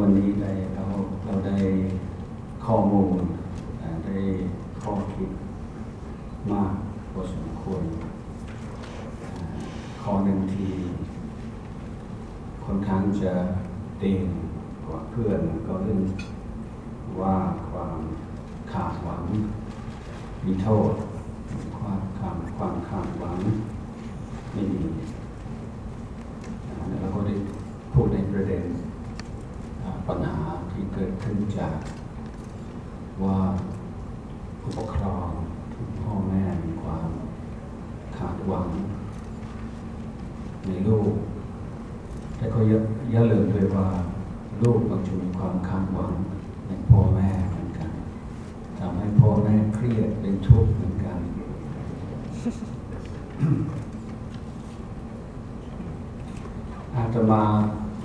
วันนี้ได้เราเราได้ข้อมูลได้ข้อคิดมากพอสมควรอ่าข้อหนึ่งที่ค่อนข้างจะเด่นกว่าเพื่อนก็เรื่องว่าความขาดหวังมีโทษ ความขาดความขาดหวังไม่ดีอ่าแล้วเราก็ได้พูดในประเด็น อ่าปัญหาที่เกิดขึ้นจากว่าผู้ปกครองพ่อแม่มีความขาดหวัง ในลูก แต่ก็อย่าอย่าลืมด้วยว่าลูกมันจะมีความคาดหวังในพ่อแม่เหมือนกันทำให้พ่อแม่เครียดเป็นทุกข์เหมือนกัน อาตมา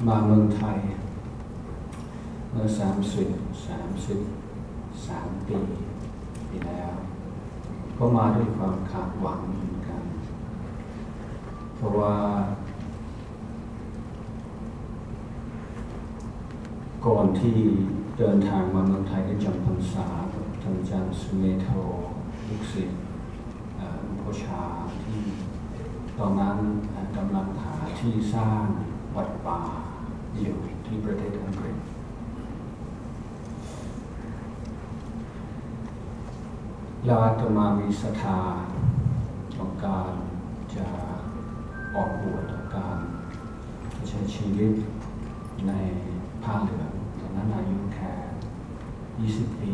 มาเมืองไทย เมื่อสามสิบสามสิบสามปีที่แล้ว ก็มาด้วยความขาดหวังเหมือนกัน เพราะว่า ก่อนที่เดินทางมาเมืองไทยได้จำพรรษาท่านอาจารย์สุเมโทลูกศิษย์หลวงพ่อชา ตอนนั้นกำลังหาที่สร้างวัดป่าอยู่ที่ประเทศอังกฤษแล้วอาตมามีศรัทธาต้องการจะออกบวชต้องการใช้ชีวิตในผ้าเหลืองตอนนั้นอายุแค่20 ปี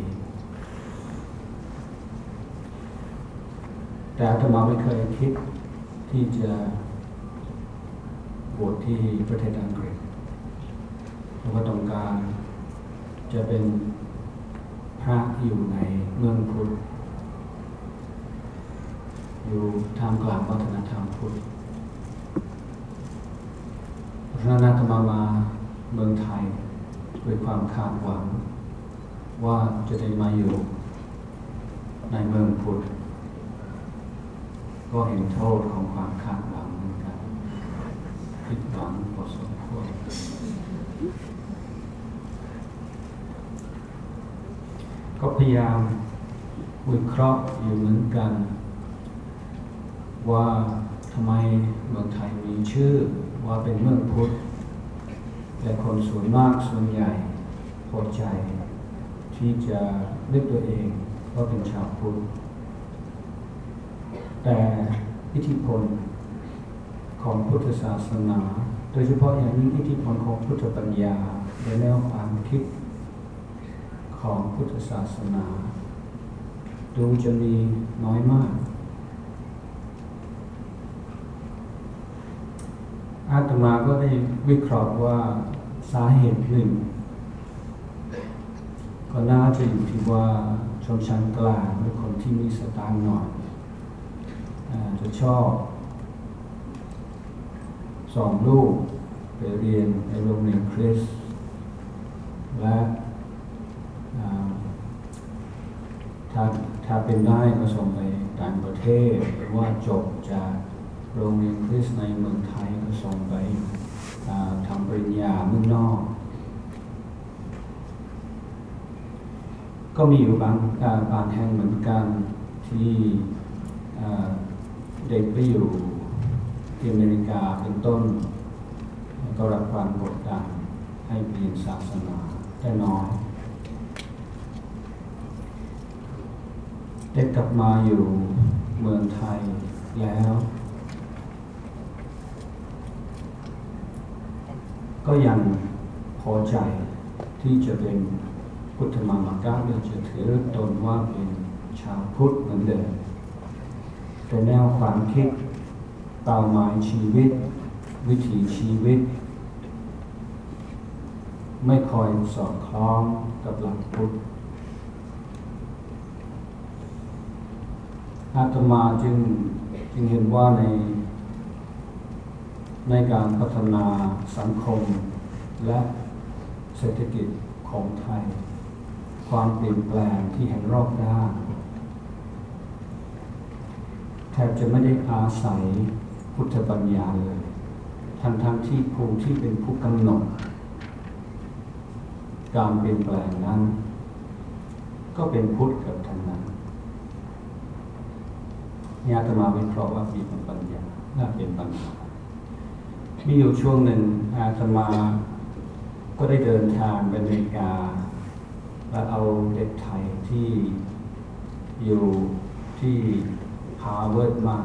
แต่อาตมาไม่เคยคิด ที่จะบวชที่ประเทศอังกฤษเพราะว่าต้องการจะเป็นพระอยู่ในเมืองพุทธ อยู่ท่ามกลางวัฒนธรรมพุทธพระนั้นอาตมามาเมืองไทยด้วยความคาดหวัง ว่าจะได้มาอยู่ในเมืองพุทธ ก็เห็นโทษของความคาดหวังเหมือนกันผิดหวังพอสมควรก็พยายามวิเคราะห์อยู่เหมือนกัน ว่าทำไมเมืองไทยมีชื่อว่าเป็นเมืองพุทธและคนส่วนมากส่วนใหญ่พอใจ ที่จะเรียกตัวเองว่าเป็นชาวพุทธ แต่อิทธิพลของพุทธศาสนา โดยเฉพาะอย่างยิ่งอิทธิพลของพุทธปัญญาและแนวความคิดของพุทธศาสนา ดูจะมีน้อยมาก อาตมาก็ได้วิเคราะห์ว่าสาเหตุหนึ่ง ก็น่าจะอยู่ที่ว่าชนชั้นกลางหรือคนที่มีสตางค์หน่อย จะชอบสอนลูกไปเรียนในโรงเรียนคริสและถ้าถ้าเป็นได้ก็ส่งไปต่างประเทศหรือว่าจบจากโรงเรียนคริสในเมืองไทยก็ส่งไปทำปริญญาเมืองนอก ก็มีอยู่บางบางแห่งเหมือนกันที่ เด็กไปอยู่ที่อเมริกาเป็นต้น ก็รับความกดดันให้เปลี่ยนศาสนาแต่น้อยได้กลับมาอยู่เมืองไทยแล้ว ก็ยังพอใจที่จะเป็นพุทธมามากาหรือจะถือตนว่าเป็นชาวพุทธเหมือนเดิม แต่แนวความคิดเป้าหมายชีวิต วิถีชีวิต ไม่คอยสอดคล้องกับหลักพุทธอาตมาจึงจึงเห็นว่าในในการพัฒนาสังคมและเศรษฐกิจของไทย ความเปลี่ยนแปลงที่เห็นรอบด้าน แทบจะไม่ได้อาศัยพุทธปัญญาเลย ทั้งทั้งๆที่ผู้ที่เป็นผู้กำหนด การเปลี่ยนแปลงนั้น ก็เป็นพุทธกับทั้งนั้นเนี่ยอาตมาวิเคราะห์ว่ามีปัญญาน่าเป็นปัญหามีอยู่ช่วงหนึ่งอาตมาก็ได้เดินทางไปอเมริกา และเอาเด็กไทยที่อยู่ที่ Harvard มั่ง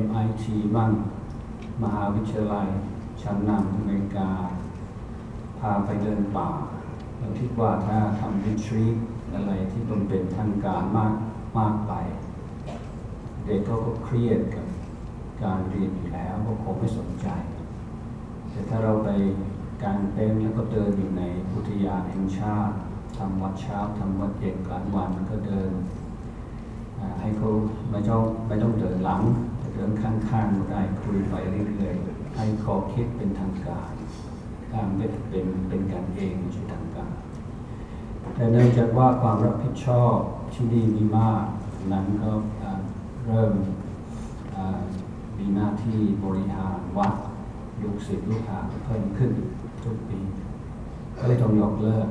MIT มั่ง มหาวิทยาลัย ชั้นนำอเมริกา พาไปเดินป่า เราคิดว่าถ้าทำวิทรีอะไรที่ต้องเป็นทางการมากมากไป เด็กเขาก็เครียดกับการเรียนอยู่แล้วก็คงไม่สนใจ แต่ถ้าเราไปกางเต็นแล้วก็เดินอยู่ในอุทยานแห่งชาติทำวัดเช้าทำวัดเย็นกลางวันก็เดิน ไม่ต้องไม่ต้องเดินหลังแต่เดินข้างๆก็ได้คุยไปเรื่อยๆให้ขอคิดเป็นทางการการเป็นเป็นเป็นการเองไม่ใช่ทางการ แต่เนื่องจากว่าความรับผิดชอบที่ดีมีมากนั้นก็เริ่มมีหน้าที่บริหารวัดลูกศิษย์ลูกหาเพิ่มขึ้นทุกปี ก็เลยต้องยกเลิก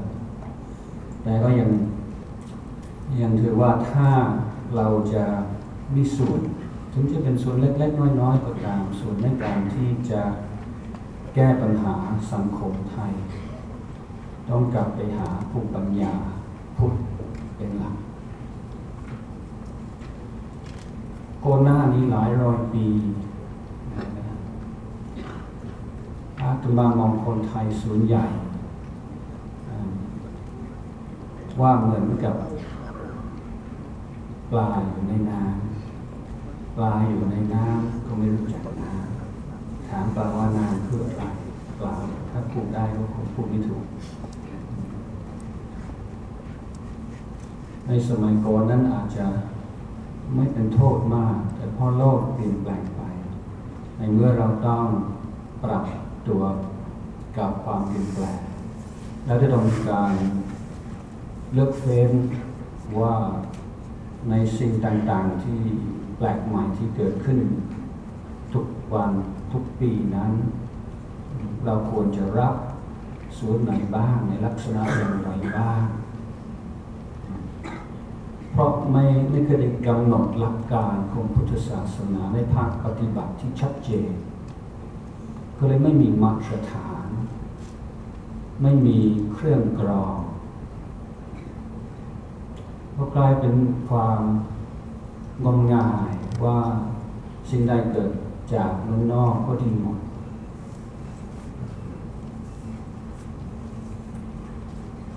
แต่ก็ยังยังถือว่าถ้าเราจะ มีส่วนถึงจะเป็นส่วนเล็ก ๆ น้อยๆก็ตามส่วนในการที่จะแก้ปัญหาสังคมไทย ต้องกลับไปหาภูมิปัญญาพุทธเป็นหลักก่อนหน้านี้หลายร้อยปีอาตมามองคนไทยส่วนใหญ่ ว่าเหมือนกับปลาอยู่ในน้ำ ปลาอยู่ในน้ำก็ไม่รู้จักน้ำถามปลาว่าน้ำคืออะไรปลาถ้าพูดได้ก็คงพูดไม่ถูก ในสมัยก่อนนั้นอาจจะไม่เป็นโทษมาก แต่พอโลกเปลี่ยนแปลงไป ในเมื่อเราต้องปรับตัวกับความเปลี่ยนแปลง แล้วจะต้องการเลือกเฟ้นว่าในสิ่งต่างๆที่ แปลกใหม่ที่เกิดขึ้น ทุกวันทุกปีนั้น เราควรจะรับส่วนไหนบ้างในลักษณะอย่างไรบ้าง เพราะไม่ไม่เคยได้กำหนดหลักการของพุทธศาสนาในภาคปฏิบัติที่ชัดเจน ก็เลยไม่มีมาตรฐาน ไม่มีเครื่องกรองก็กลายเป็นความ งมงายว่าสิ่งใดเกิดจากเมืองนอกก็ดีหมด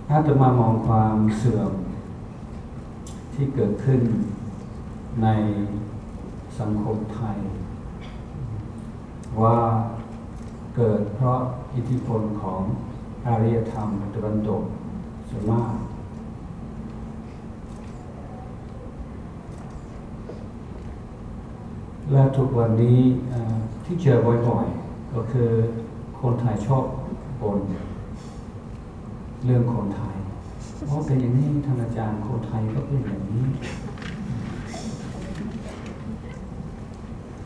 ถ้าจะมามองความเสื่อมที่เกิดขึ้นในสังคมไทย ว่าเกิดเพราะอิทธิพลของอารยธรรมตะวันตกส่วนมาก และทุกวันนี้ที่เจอบ่อยๆ ก็คือคนไทยชอบบนเรื่องคนไทย เพราะเป็นอย่างนี้ท่านอาจารย์คนไทยก็เป็นอย่างนี้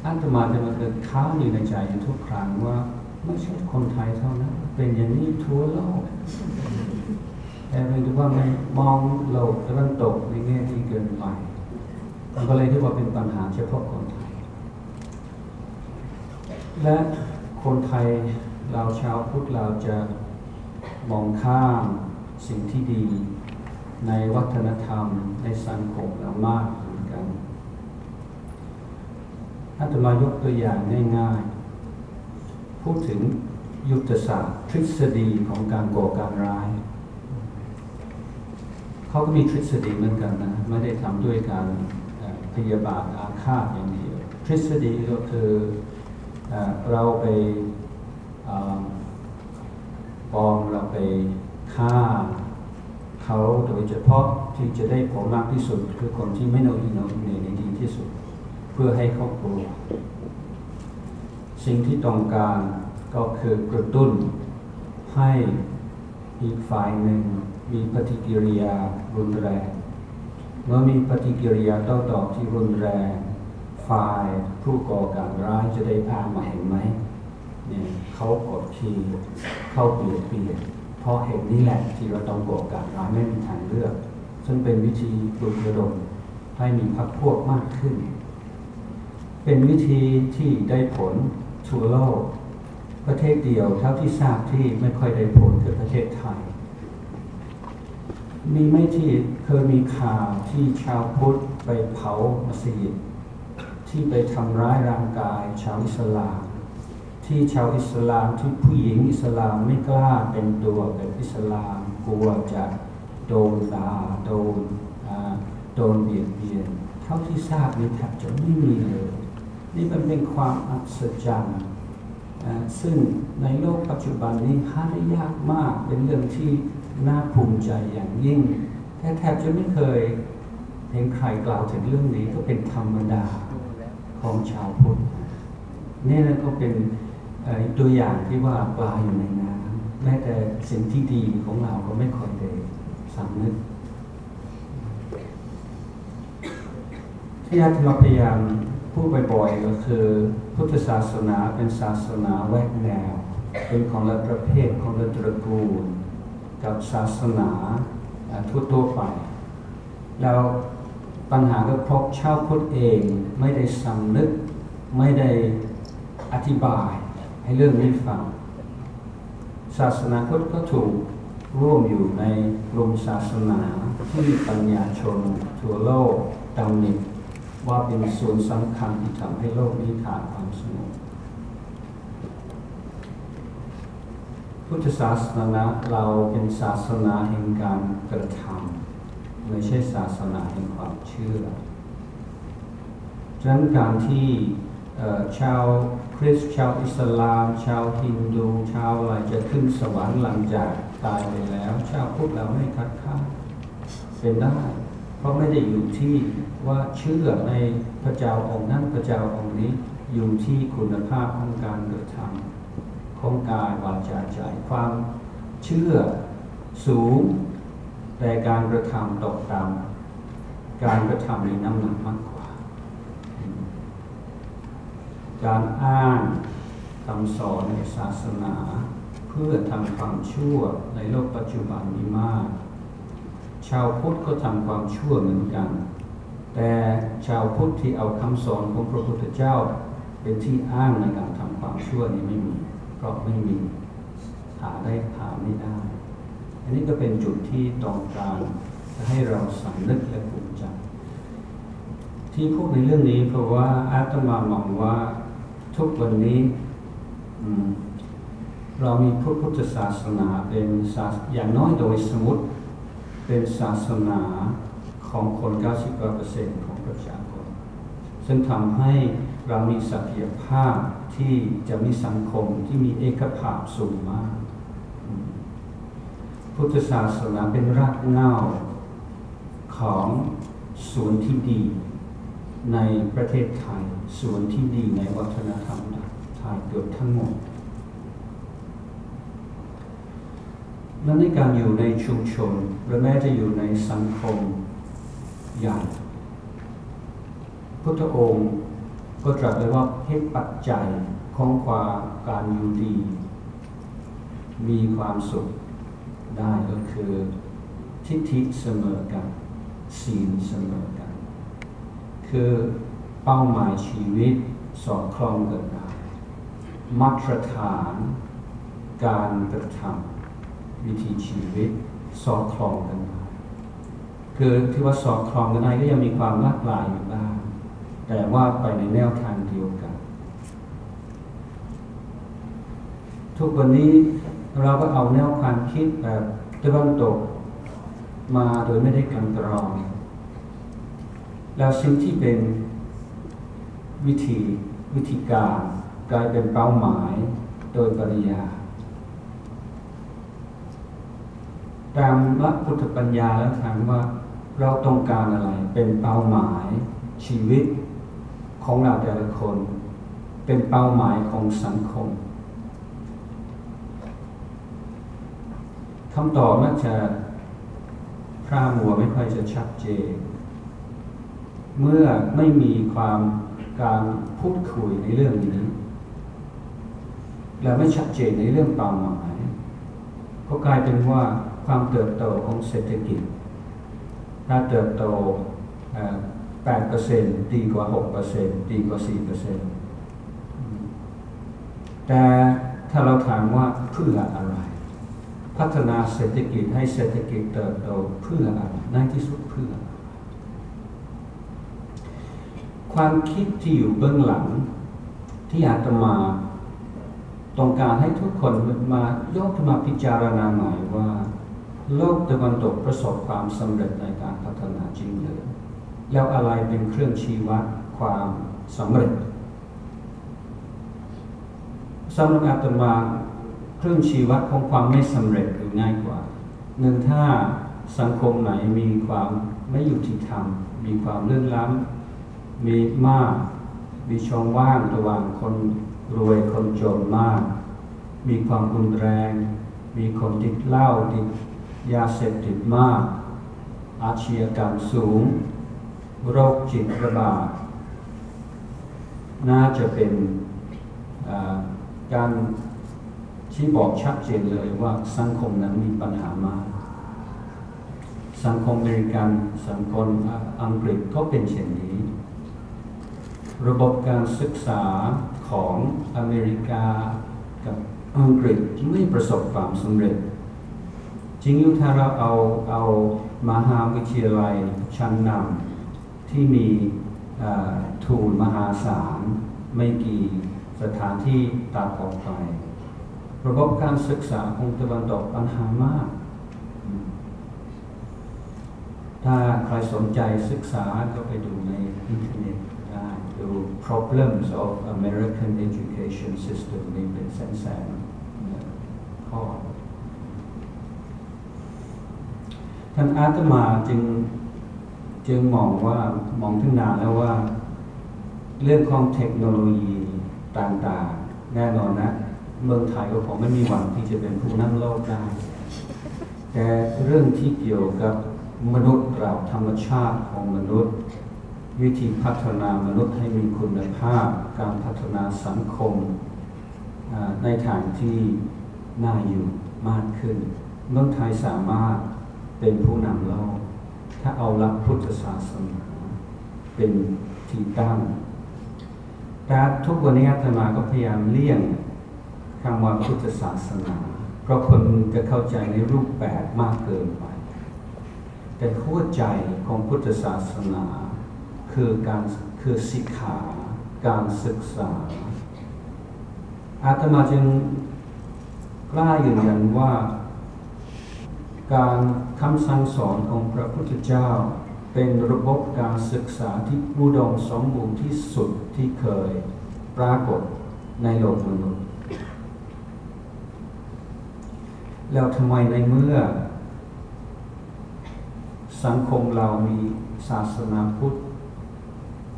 อันตมาจะมาเกิดค้างอยู่ในใจทุกครั้งว่าไม่ใช่คนไทยเท่านั้นเป็นอย่างนี้ทั่วโลกแต่เป็นที่ว่าไม่มองโลกตะวันตกในแง่ที่เกินไปมันก็เลยที่ว่าเป็นปัญหาเฉพาะคนไทย และคนไทยเราชาวพุทธเราจะมองข้ามสิ่งที่ดี ในวัฒนธรรมในสังคมเรามากเหมือนกันถ้าจะมายกตัวอย่างง่ายๆ พูดถึงยุทธศาสตร์ทฤษฎีของการก่อการร้าย เขาก็มีทฤษฎีเหมือนกันนะ ไม่ได้ทำด้วยการพยาบาทอาฆาตอย่างเดียว ทฤษฎีก็คือ เราไปอปลอมเราไปฆ่าเขาโดยเฉพาะที่จะได้ผลมากที่สุด คือคนที่ไม่โนอิโนเนในดีที่สุด เพื่อให้เขากลัว สิ่งที่ต้องการก็คือกระตุ้นให้อีกฝ่ายหนึ่งมีปฏิกิริยารุนแรง เมื่อมีปฏิกิริยาโต้ตอบที่รุนแรง ฝ่ายผู้ก่อการร้ายจะได้อ้างมาเห็นไหมเนี่ยเขากดขี่เข้าเปลี่ยนเปลี่ยนเพราะเหตุนี้แหละที่เราต้องก่อการร้ายไม่มีทางเลือก ซึ่งเป็นวิธีปลุกระดมให้มีพรรคพวกมากขึ้น เป็นวิธีที่ได้ผลทั่วโลกประเทศเดียวเท่าที่ทราบที่ไม่ค่อยได้ผลคือประเทศไทย มีไม่ที่เคยมีข่าวที่ชาวพุทธไปเผามัสยิด ที่ไปทำร้ายร่างกายชาวอิสลาม ที่ชาวอิสลามที่ผู้หญิงอิสลามไม่กล้าเป็นตัวเป็นอิสลามกลัวจะโดนด่าโดนโดนเบียดเบียนเท่าที่ทราบนี่แทบจะไม่มีเลยนี่มันเป็นความอัศจรรย์ซึ่งในโลกปัจจุบันนี้หาได้ยากมากเป็นเรื่องที่น่าภูมิใจอย่างยิ่งแทบแทบจะไม่เคยเห็นใครกล่าวถึงเรื่องนี้ก็เป็นธรรมดา ของชาวพุทธนี่นั่นก็เป็นตัวอย่างที่ว่าปลาอยู่ในน้ำแม้แต่สิ่งที่ดีของเราก็ไม่ค่อยได้สำนึกที่อาตมาพยายามพูดบ่อยๆก็คือ พุทธศาสนาเป็นศาสนาแวกแนว เป็นของละประเภทของละตระกูล กับศาสนาเอ่อทั่วๆไปแล้ว ปัญหาก็เพราะชาวพุทธเองไม่ได้สำนึก ไม่ได้อธิบายให้เรื่องนี้ฟัง ศาสนาพุทธก็ถูกร่วมอยู่ในกลุ่มศาสนาที่ปัญญาชน ทั่วโลกตำหนิว่าเป็นส่วนสำคัญที่ทำให้โลกนี้ขาดความสงบพุทธศาสนาเราเป็นศาสนาแห่งการกระทำ ไม่ใช่ศาสนาแห่งความเชื่อฉะนั้นการที่ชาวคริสต์ชาวอิสลาม ชาวฮินดูชาวอะไรจะขึ้นสวรรค์หลังจากตายไปแล้ว ชาวพุทธเราไม่คัดค้านเป็นได้ เพราะไม่ได้อยู่ที่ว่าเชื่อในพระเจ้าองค์นั้นพระเจ้าองค์นี้อยู่ที่คุณภาพของการกระทำของกายวาจาใจความเชื่อสูง แต่การกระทำตกต่ำการกระทำมีน้ำหนักมากกว่า การอ้างคำสอนในศาสนา เพื่อทำความชั่วในโลกปัจจุบันมีมาก ชาวพุทธก็ทำความชั่วเหมือนกัน แต่ชาวพุทธที่เอาคำสอนของพระพุทธเจ้า เป็นที่อ้างในการทำความชั่วนี้ไม่มี เพราะไม่มีหาได้หาไม่ได้ อันนี้ก็เป็นจุดที่ต้องการให้เราสำนึกและภูมิใจที่พูดในเรื่องนี้เพราะว่าอาตมามองว่าทุกวันนี้เรามีพระพุทธศาสนาเป็นศาสอย่างน้อยโดยสมมติเป็นศาสนาของคน99%ของประชากร ซึ่งทำให้เรามีศักยภาพที่จะมีสังคมที่มีเอกภาพสูงมาก พุทธศาสนาเป็นรากเหง้าของส่วนที่ดีในประเทศไทยส่วนที่ดีในวัฒนธรรมไทยเกือบทั้งหมด และในการอยู่ในชุมชนหรือแม้จะอยู่ในสังคมใหญ่พุทธองค์ก็ตรัสเลยว่าเหตุปัจจัยของความการอยู่ดี มีความสุข ได้ก็คือทิฏฐิเสมอกันศีลเสมอกัน คือเป้าหมายชีวิตสอดคล้องกันได้มาตรฐานการกระทำวิถีชีวิตสอดคล้องกันได้คือที่ว่าสอดคล้องกันได้ก็ยังมีความหลากหลายอยู่บ้างแต่ว่าไปในแนวทางเดียวกัน ทุกวันนี้ เราก็เอาแนวความคิดแบบตะวันตกมาโดยไม่ได้กลันกรอง แล้วสิ่งที่เป็นวิธีวิธีการกลายเป็นเป้าหมายโดยปริยาตามหลักพุทธปัญญาแล้วถามว่าเราต้องการอะไรเป็นเป้าหมายชีวิตของเราแต่ละคน เป็นเป้าหมายของสังคม คำตอบน่าจะพร่ามัวไม่ค่อยจะชัดเจน เมื่อไม่มีความการพูดคุยในเรื่องนี้ และไม่ชัดเจนในเรื่องเป้าหมาย ก็กลายเป็นว่าความเติบโตของเศรษฐกิจถ้าเติบโตเอ่อ8%ดีกว่า 6%ดีกว่า4%อืมแต่ถ้าเราถามว่าเพื่ออะไร พัฒนาเศรษฐกิจให้เศรษฐกิจเติบโตเพื่ออะไรในที่สุดเพื่อ ความคิดที่อยู่เบื้องหลังที่อาตมาต้องการให้ทุกคนมายกมาพิจารณาใหม่ว่า โลกตะวันตกประสบความสำเร็จในการพัฒนาจริงหรือแล้วอะไรเป็นเครื่องชี้วัดความสำเร็จสำหรับอาตมา เครื่องชี้วัดของความไม่สำเร็จคือง่ายกว่าหนึ่งถ้าสังคมไหนมีความไม่ยุติธรรม มีความเรื่องล้ำมีมาก มีช่องว่างระหว่างคนรวยคนจนมาก มีความรุนแรง มีคนติดเหล้าติดยาเสพติดมาก อาชญากรรมสูง โรคจิตระบาด น่าจะเป็นการ ที่บอกชัดเจนเลยว่าสังคมนั้นมีปัญหามาก สังคมอเมริกัน สังคมอังกฤษก็เป็นเช่นนี้ ระบบการศึกษาของอเมริกากับอังกฤษไม่ประสบความสำเร็จ จริงอยู่ถ้าเราเอาเอามหาวิทยาลัยชั้นนำที่มีทุนมหาศาลไม่กี่สถานที่ตัดออกไป ระบบการศึกษาของตะวันตกปัญหามาก ถ้าใครสนใจศึกษาก็ไปดูในอินเทอร์เน็ตได้ ดู problems of American education system มีเป็นแสนๆข้อท่านอาตมาจึงจึงมองว่ามองถึงนานแล้วว่า เรื่องของเทคโนโลยีต่างๆ แน่นอนนะ เมืองไทยก็คงไม่มีหวังที่จะเป็นผู้นำโลกได้ แต่เรื่องที่เกี่ยวกับมนุษย์เราธรรมชาติของมนุษย์ วิธีพัฒนามนุษย์ให้มีคุณภาพ การพัฒนาสังคมในทางที่น่าอยู่มากขึ้น เมืองไทยสามารถเป็นผู้นำโลกถ้าเอาหลักพุทธศาสนาเป็นที่ตั้งแต่ทุกวันนี้อาตมาก็พยายามเลี่ยง คำว่าพุทธศาสนา เพราะคนจะเข้าใจในรูปแบบมากเกินไป แต่หัวใจของพุทธศาสนา คือการคือสิกขาการศึกษา อาตมาจึงกล้ายืนยันว่า การคำสั่งสอนของพระพุทธเจ้า เป็นระบบการศึกษาที่อุดมสมบูรณ์ที่สุดที่เคยปรากฏในโลกมนุษย์ แล้วทำไมในเมื่อ สังคมเรามีศาสนาพุทธ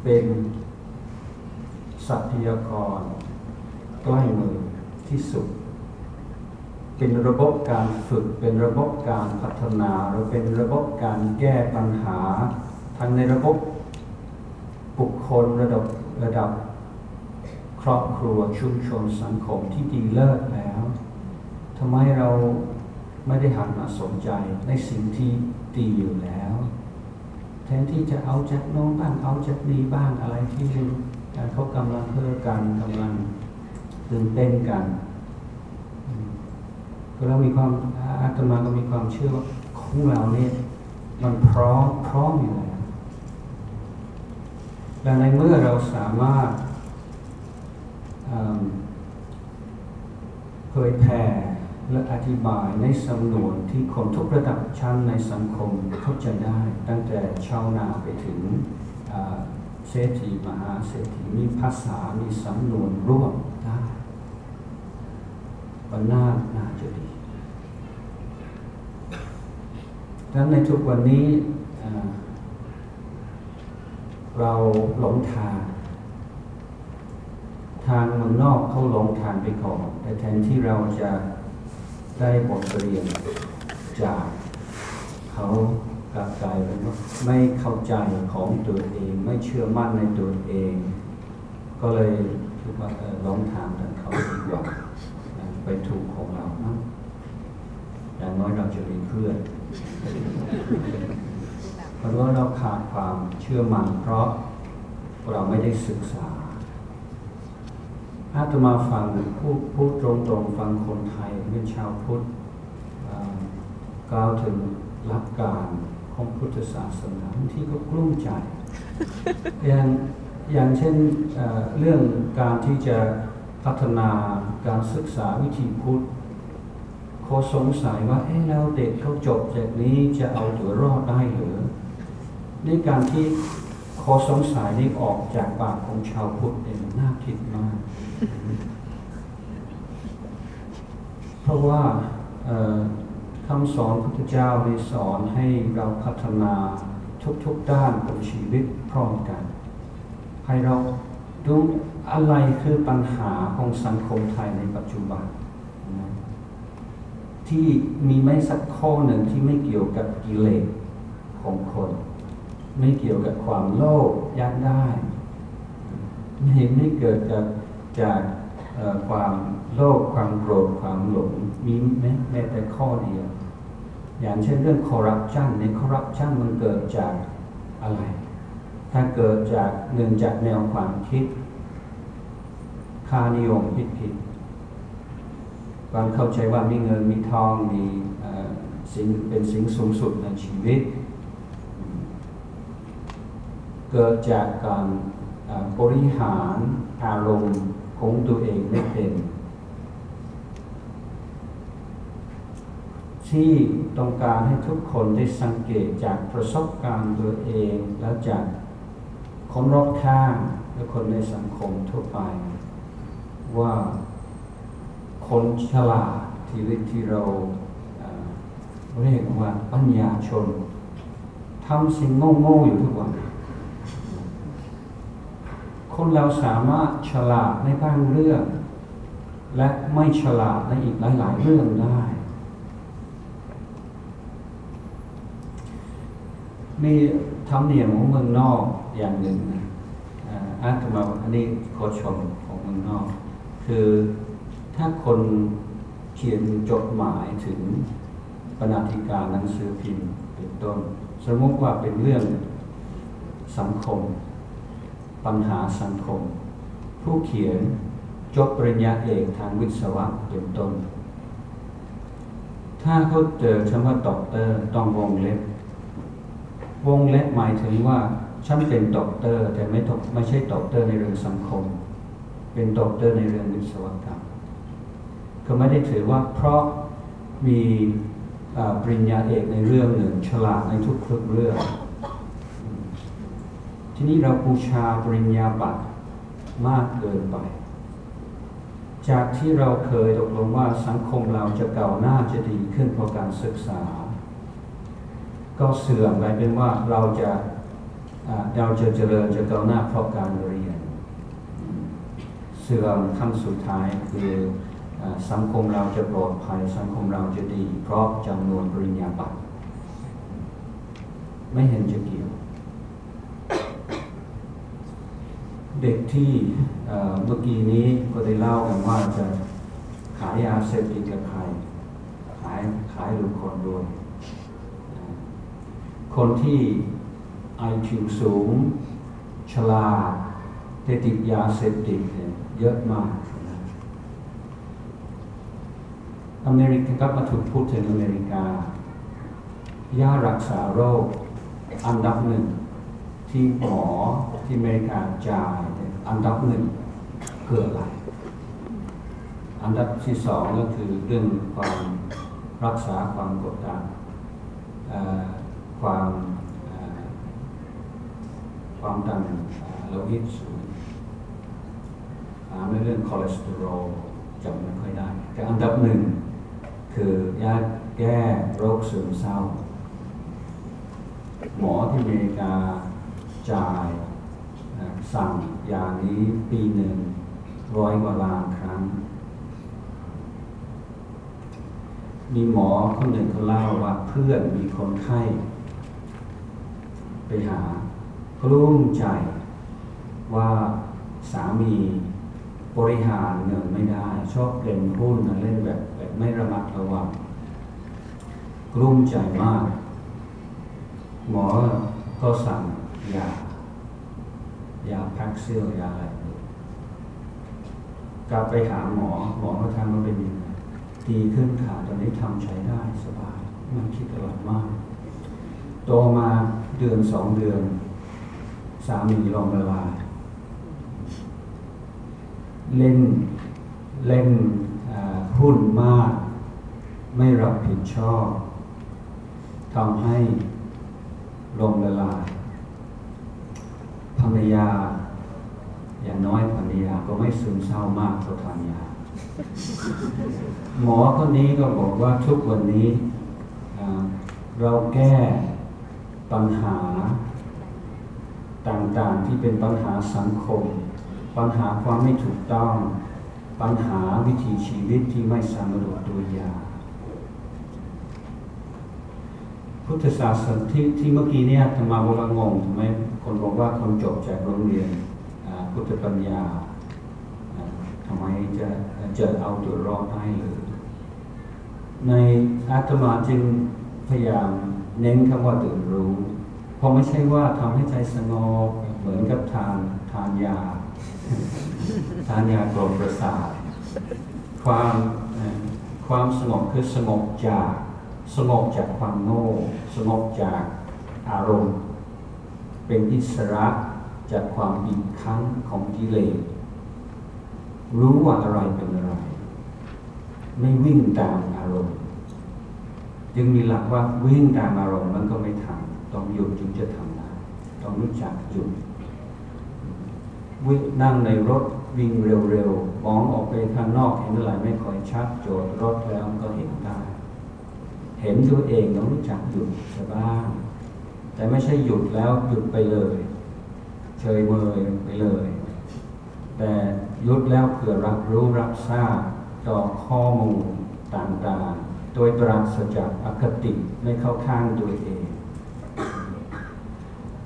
เป็นทรัพยากรใกล้มือที่สุด เป็นระบบการฝึก เป็นระบบการพัฒนาหรือเป็นระบบการแก้ปัญหา ทั้งในระบบบุคคลระดับระดับ ครอบครัวชุมชนสังคมที่ดีเลิศแล้ว ทำไมเราไม่ได้หันมาสนใจในสิ่งที่ดีอยู่แล้ว แทนที่จะเอาจากน้นบ้างเอาจากนี้บ้างอะไรที่เขากำลังเพื่อกันกำลังตื่นเต้นกันก็เรามีความอาตมาก็มีความเชื่อว่าของเราเนี่ยมันพร้อมพร้อมอยู่แล้วและในเมื่อเราสามารถเผยแผ่ และอธิบายในสำนวนที่คนทุกระดับชั้นในสังคมเข้าใจได้ ตั้งแต่ชาวนาไปถึงเศรษฐีมหาเศรษฐีมีภาษามีสำนวนร่วมได้วันหน้าน่าจะดีดังนั้นในทุกวันนี้เราหลงทาง ทางเมืองนอกเขาหลงทางไปก่อนแต่แทนที่เราจะ ได้บทเรียนจากเขากลับกลายเป็นว่าไม่เข้าใจของตัวเอง ไม่เชื่อมั่นในตัวเอง ก็เลยคิดว่าเอองทางทางเขาดีกว่าไปถูกของเรานะอย่างน้อยเราจะมีเพื่อนเพราะว่าเราขาดความเชื่อมั่นเพราะเราไม่ได้ศึกษา อาตมาฟังพูดพูดตรงๆฟังคนไทยเป็นชาวพุทธกล่าวถึงหลักการของพุทธศาสนาบางที่ก็กลุ้มใจ อย่างอย่างเช่นเรื่องการที่จะพัฒนาการศึกษาวิธีพุทธเขาสงสัยว่าเอ๊ะแล้วเด็กเขาจบจากนี้จะเอาตัวรอดได้หรือในการที่ ข้อสงสัยนี้ออกจากปากของชาวพุทธเองน่าคิดมาก เพราะว่าคำสอนพระพุทธเจ้าได้สอนให้เราพัฒนาทุกๆด้านของชีวิตพร้อมกัน ให้เราดูอะไรคือปัญหาของสังคมไทยในปัจจุบัน ที่มีไม่สักข้อหนึ่งที่ไม่เกี่ยวกับกิเลสของคน ไม่เกี่ยวกับความโลภอยากได้ ไม่ไม่เกิดจากจากความโลภความโกรธความหลงมีแม้แม้แต่ข้อเดียว อย่างเช่นเรื่องคอร์รัปชันในคอร์รัปชันมันเกิดจากอะไร ถ้าเกิดจากหนึ่งจากแนวความคิดค่านิยมผิดผิดความเข้าใจว่ามีเงินมีทองมีสิ่งเป็นสิ่งสูงสุดในชีวิต เกิดจากการบริหารอารมณ์ของตัวเองไม่เป็น ที่ต้องการให้ทุกคนได้สังเกตจากประสบการณ์ตัวเองแล้วจากคนรอบข้างและคนในสังคมทั่วไป ว่าคนฉลาดที่เรียกที่เราเรียกว่าปัญญาชนทำสิ่งโง่ๆอยู่ทุกวัน คนเราสามารถฉลาดในบางเรื่อง และไม่ฉลาดในอีกหลาย ๆ เรื่องได้ มีธรรมเนียมของเมืองนอกอย่างหนึ่งนะอ่าอาตมาอันนี้โคชมของเมืองนอก คือถ้าคนเขียนจดหมายถึงบรรณาธิการหนังสือพิมพ์เป็นต้น สมมติว่าเป็นเรื่องสังคม ปัญหาสังคม ผู้เขียนจบปริญญาเอกทางวิศวะเป็นต้น ถ้าเขาเจอคำว่าด็อกเตอร์ต้องวงเล็บ วงเล็บหมายถึงว่าฉันเป็นด็อกเตอร์ แต่ไม่ไม่ใช่ด็อกเตอร์ในเรื่องสังคม เป็นด็อกเตอร์ในเรื่องวิศวกรรมก็ไม่ได้ถือว่าเพราะมีปริญญาเอกในเรื่องหนึ่งฉลาดในทุกๆเรื่อง ทีนี้เราบูชาปริญญาบัตรมากเกินไป จากที่เราเคยตกลงว่าสังคมเราจะเก่าหน้าจะดีขึ้นเพราะการศึกษา ก็เสื่อมไปเป็นว่าเราจะเราจะเจริญจะเก้าหน้าเพราะการเรียน เสื่อมขั้นสุดท้ายคืออสังคมเราจะปลอดภัยสังคมเราจะดี เพราะจำนวนปริญญาบัตรไม่เห็นจะเกี่ยว เด็กที่เมื่อกี้นี้ก็ได้เล่ากันว่าจะขายยาเสพติดกับใคร ขายขายหรือคนรวย คนที่ IQ สูง ฉลาดแต่ติดยาเสพติดเนี่ยเยอะมากนะอเมริกาก็มาถูกพูดถึงอเมริกา ยารักษาโรคอันดับหนึ่งที่หมอที่อเมริกาจ่าย อันดับหนึ่งคืออะไร อันดับที่สองก็คือเรื่องความรักษาความกดดันความความดันโลหิตสูงตามด้วยเรื่องคอเลสเตอรอลจำไม่ค่อยได้ แต่อันดับหนึ่งคือยาแก้โรคซึมเศร้า หมอที่อเมริกาจ่าย สั่งยานี้ปีหนึ่งร้อยกว่าล้านครั้ง มีหมอคนหนึ่งเขาเล่าว่าเพื่อนมีคนไข้ ไปหากลุ้มใจ ว่าสามีบริหารเงินไม่ได้ ชอบเล่นหุ้นเล่นแบบแบบไม่ระมัดระวังกลุ้มใจมาก หมอก็สั่งยา ยาพักเสื้อยาอะไรกลับไปหาหมอหมอเขาทำมาเป็นยังไงดีขึ้นค่ะตอนนี้ทำใช้ได้สบายมันคิดตลอดมากโตมาเดือนสองเดือน สามีลองละลายเล่นเล่นหุ้นมาก ไม่รับผิดชอบทำให้ลมละลาย รรยา อย่างน้อยภรรยาก็ไม่ซึมเศร้ามากเท่าทานยา หมอคนนี้ก็บอกว่าทุกวันนี้เราแก้ปัญหาต่างๆที่เป็นปัญหาสังคม ปัญหาความไม่ถูกต้อง ปัญหาวิถีชีวิตที่ไม่สามารถตัวยา พุทธศาสนาที่ที่เมื่อกี้เนี่ยธรรมาบอกว่างงทำไม คนบอกว่าคนจบจากโรงเรียนพุทธปัญญาทำไมจะจะเอาตัวรอดได้เลยในอาตมาจึงพยายามเน้นคำว่าตื่นรู้ เพราะไม่ใช่ว่าทำให้ใจสงบเหมือนกับทานทานยา ทานยากลมประสาท ความความสงบคือสงบจากสงบจากความโง่สงบจากอารมณ์ เป็นอิสระจากความบีบคั้นของกิเลสรู้ว่าอะไรเป็นอะไร ไม่วิ่งตามอารมณ์ จึงมีหลักว่าวิ่งตามอารมณ์มันก็ไม่ทำต้องหยุดจึงจะทำได้ต้องรู้จักหยุดวิ่งนั่งในรถวิ่งเร็วๆมองออกไปข้างนอกเห็นอะไรไม่ค่อยชัดโจทย์รถแล้วก็เห็นได้ เห็นตัวเองต้องรู้จักหยุดซะบ้าง แต่ไม่ใช่หยุดแล้วหยุดไปเลย เฉยเมยไปเลย แต่หยุดแล้วเพื่อรับรู้รับทราบต่อข้อมูลต่างๆ โดยปราศจากอคติไม่เข้าข้างตัวเอง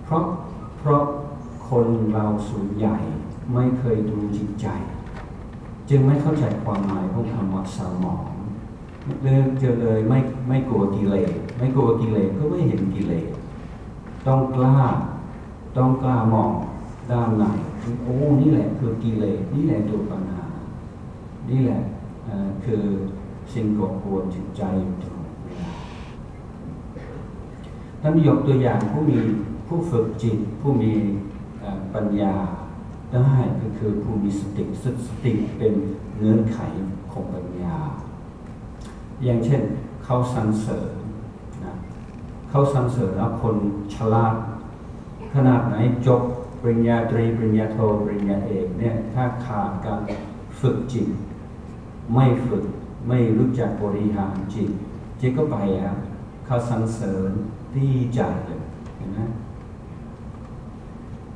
เพราะเพราะคนเราส่วนใหญ่ไม่เคยดูจิตใจ จึงไม่เข้าใจความหมายของคำว่าสมองเลยจะเลยไม่ไม่กลัวกิเลสไม่กลัวกิเลสก็ไม่เห็นกิเลส ต้องกล้า ต้องกล้ามองด้านในโอ้นี่แหละคือกิเลสนี่แหละตัวปัญหา นี่แหละคือสิ่งก่อกวนจิตใจอยู่ตลอดเวลาท่านยกตัวอย่างผู้มีผู้ฝึกจิต ผู้มีปัญญาได้ก็คือผู้มีสติสสติเป็นเงื่อนไขของปัญญา อย่างเช่นเขาสรรเสริญ เขาสรรเสริญแล้วคนฉลาด ขนาดไหนจบปริญญาตรีปริญญาโทปริญญาเอกเนี่ยถ้าขาดการฝึกจิต ไม่ฝึกไม่รู้จักบริหารจิตจิตก็ไปอะเขาสรรเสริญดีใจเลยเห็นไหม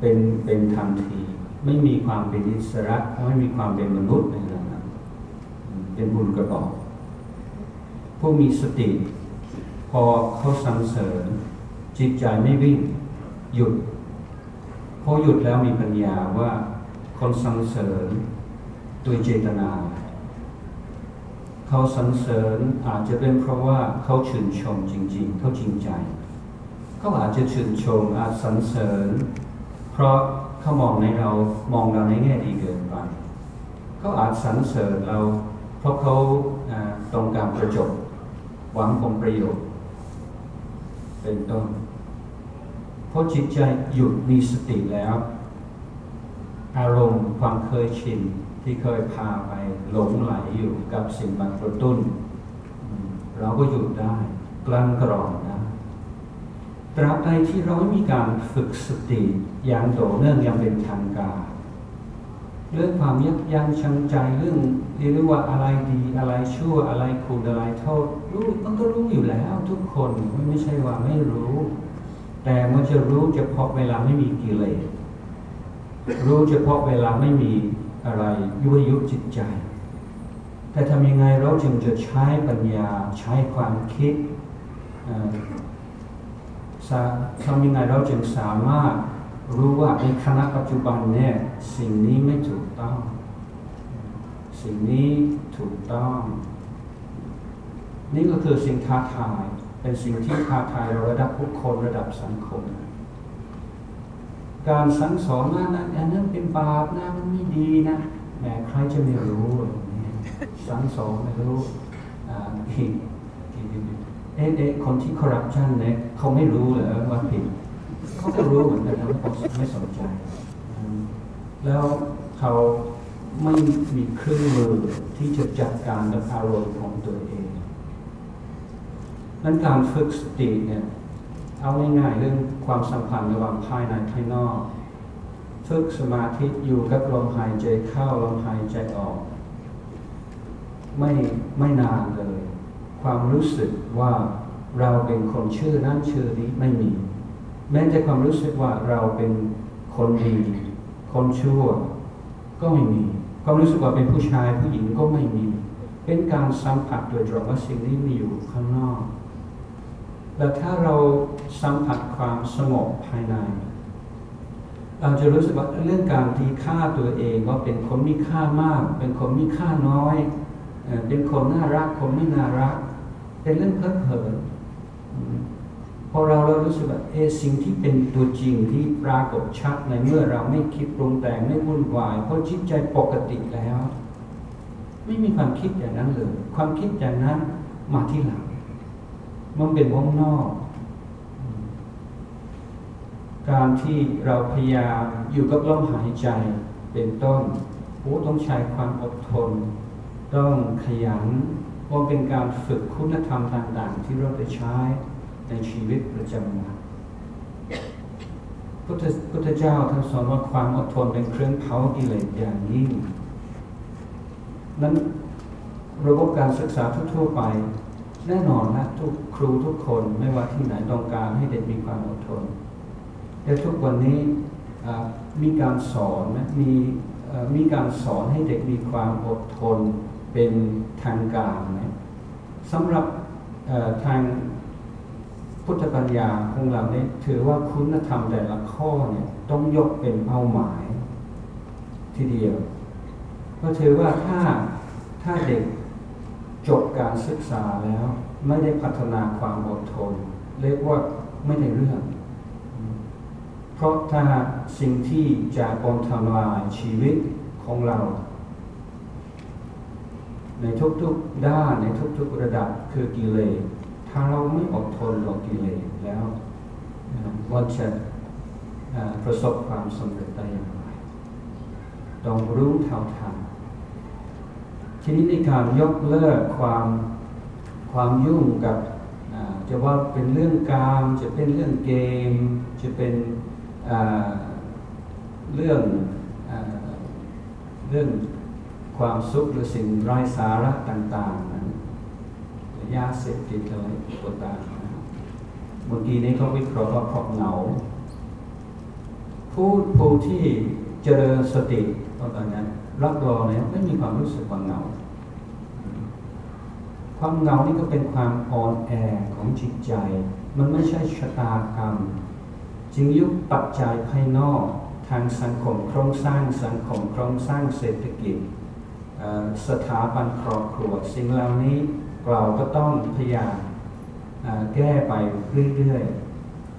เป็นเป็นทันที ไม่มีความเป็นอิสระไม่มีความเป็นมนุษย์ในเรื่องนั้นเป็นบุญกระบอกผู้มีสติ พอเขาสรรเสริญ จิตใจไม่วิ่ง หยุดพอหยุดแล้วมีปัญญาว่าคนสรรเสริญโดยเจตนา เขาสรรเสริญอาจจะเป็นเพราะว่าเขาชื่นชมจริง ๆ เขาจริงใจ เขาอาจจะชื่นชมอาจสรรเสริญ เพราะเขามองในเรามองเราในแง่ดีเกินไปเขาอาจสรรเสริญเรา เพราะเขาต้องการประโยชน์หวังผลประโยชน์ เป็นต้นเพราะจิตใจหยุดมีสติแล้ว อารมณ์ความเคยชินที่เคยพาไปหลงไหลอยู่กับสิ่งมากระตุ้น เราก็หยุดได้กลั้นกรองได้ตราบใดที่เราไม่มีการฝึกสติอย่างต่อเนื่องย่างเป็นทางการ เรื่องความยับยั้งชั่งใจเรื่องเรียกว่าอะไรดีอะไรชั่วอะไรคุณอะไรโทษรู้มันก็รู้อยู่แล้วทุกคนมันไม่ใช่ว่าไม่รู้ แต่มันจะรู้เฉพาะเวลาไม่มีกิเลสรู้เฉพาะเวลาไม่มีอะไรยั่วยุจิตใจ แต่ทำยังไงเราจึงจะใช้ปัญญาใช้ความคิดทำยังไงเราจึงสามารถ รู้ว่าในขณะปัจจุบันเนี่ยสิ่งนี้ไม่ถูกต้อง สิ่งนี้ถูกต้อง นี่ก็คือสิ่งท้าทาย เป็นสิ่งที่ท้าทายระดับบุคคลระดับสังคม การสั่งสอนว่านั้นอันนั้นเป็นบาปนะมันไม่ดีนะแหมใครจะไม่รู้สั่งสอนไม่รู้ผิดเอ๊ะเอ๊ะคนที่คอร์รัปชันเนี่ยเขาไม่รู้เหรอว่าผิด เขาก็รู้เหมือนกันนะเขาไม่สนใจ แล้วเขาไม่มีเครื่องมือที่จะจัดการกับอารมณ์ของตัวเอง นั้นการฝึกสติเนี่ยเอาง่ายๆเรื่องความสัมพันธ์ระหว่างภายในภายนอก ฝึกสมาธิอยู่กับลมหายใจเข้าลมหายใจออก ไม่ไม่นานเลย ความรู้สึกว่าเราเป็นคนชื่อนั้นชื่อนี้ไม่มี แม้แต่ความรู้สึกว่าเราเป็นคนดี คนชั่ว ก็ไม่มี ความรู้สึกว่าเป็นผู้ชายผู้หญิงก็ไม่มี เป็นการสัมผัสโดยตรงว่าสิ่งนี้มีอยู่ข้างนอก แต่ถ้าเราสัมผัสความสงบภายใน เราจะรู้สึกว่าเรื่องการตีค่าตัวเองว่าเป็นคนมีค่ามาก เป็นคนมีค่าน้อย เป็นคนน่ารัก คนไม่น่ารัก เป็นเรื่องเพลิดเพลิน พอเราเรารู้สึกว่าเอสิ่งที่เป็นตัวจริงที่ปรากฏชัดในเมื่อเราไม่คิดปรุงแต่งไม่วุ่นวายเพราะจิตใจปกติแล้ว ไม่มีความคิดอย่างนั้นเลย ความคิดอย่างนั้นมาที่หลัง มันเป็นวงนอก การที่เราพยายามอยู่กับลมหายใจเป็นต้นโอ้ต้องใช้ความอดทน ต้องขยันว่าเป็นการฝึกคุณธรรมต่าง ๆ ที่เราไปใช้ ในชีวิตประจำวันพุทธพุทธเจ้าท่านสอนว่าความอดทนเป็นเครื่องเผากิเลสอย่างยิ่ง นั้นระบบการศึกษาทั่วไป แน่นอนนะทุกครูทุกคนไม่ว่าที่ไหนต้องการให้เด็กมีความอดทน แต่ทุกวันนี้มีการสอนนะมีมีการสอนให้เด็กมีความอดทนเป็นทางการนะสำหรับทาง พุทธปัญญาของเราเนี่ยถือว่าคุณธรรมแต่ละข้อเนี่ยต้องยกเป็นเป้าหมายทีเดียว ก็ถือว่าถ้าถ้าเด็กจบการศึกษาแล้ว ไม่ได้พัฒนาความอดทน เรียกว่าไม่ได้เรื่อง เพราะถ้าสิ่งที่จะปนทำลายชีวิตของเรา ในทุกๆด้านในทุกๆระดับคือกิเลส ถ้าเราไม่อดทนต่อกิเลสแล้วนะว่าจะประสบความสำเร็จได้อย่างไร ต้องรู้เท่าทันทีนี้ในการยกเลิกความความยุ่งกับจะว่าเป็นเรื่องการจะเป็นเรื่องเกม จะเป็นเรื่องอเรื่องความสุขหรือสิ่งไร้สาระต่างๆ ยาเสพติดอะไรต่างๆนะบเมื่อกี้นี้เขาวิเคราะห์ว่าเพราะเหงา ผู้ผู้ที่เจริญสติตอนนั้นรับรองเนี่ยไม่มีความรู้สึกว่าเหงา ความเหงานี่ก็เป็นความอ่อนแอของจิตใจ มันไม่ใช่ชะตากรรม จึงยุคปัจจัยภายนอกทางสังคมโครงสร้างสังคมโครงสร้างเศรษฐกิจสถาบันครอบครัวสิ่งเหล่านี้ เราก็ต้องพยายามแก้ไปเรื่อย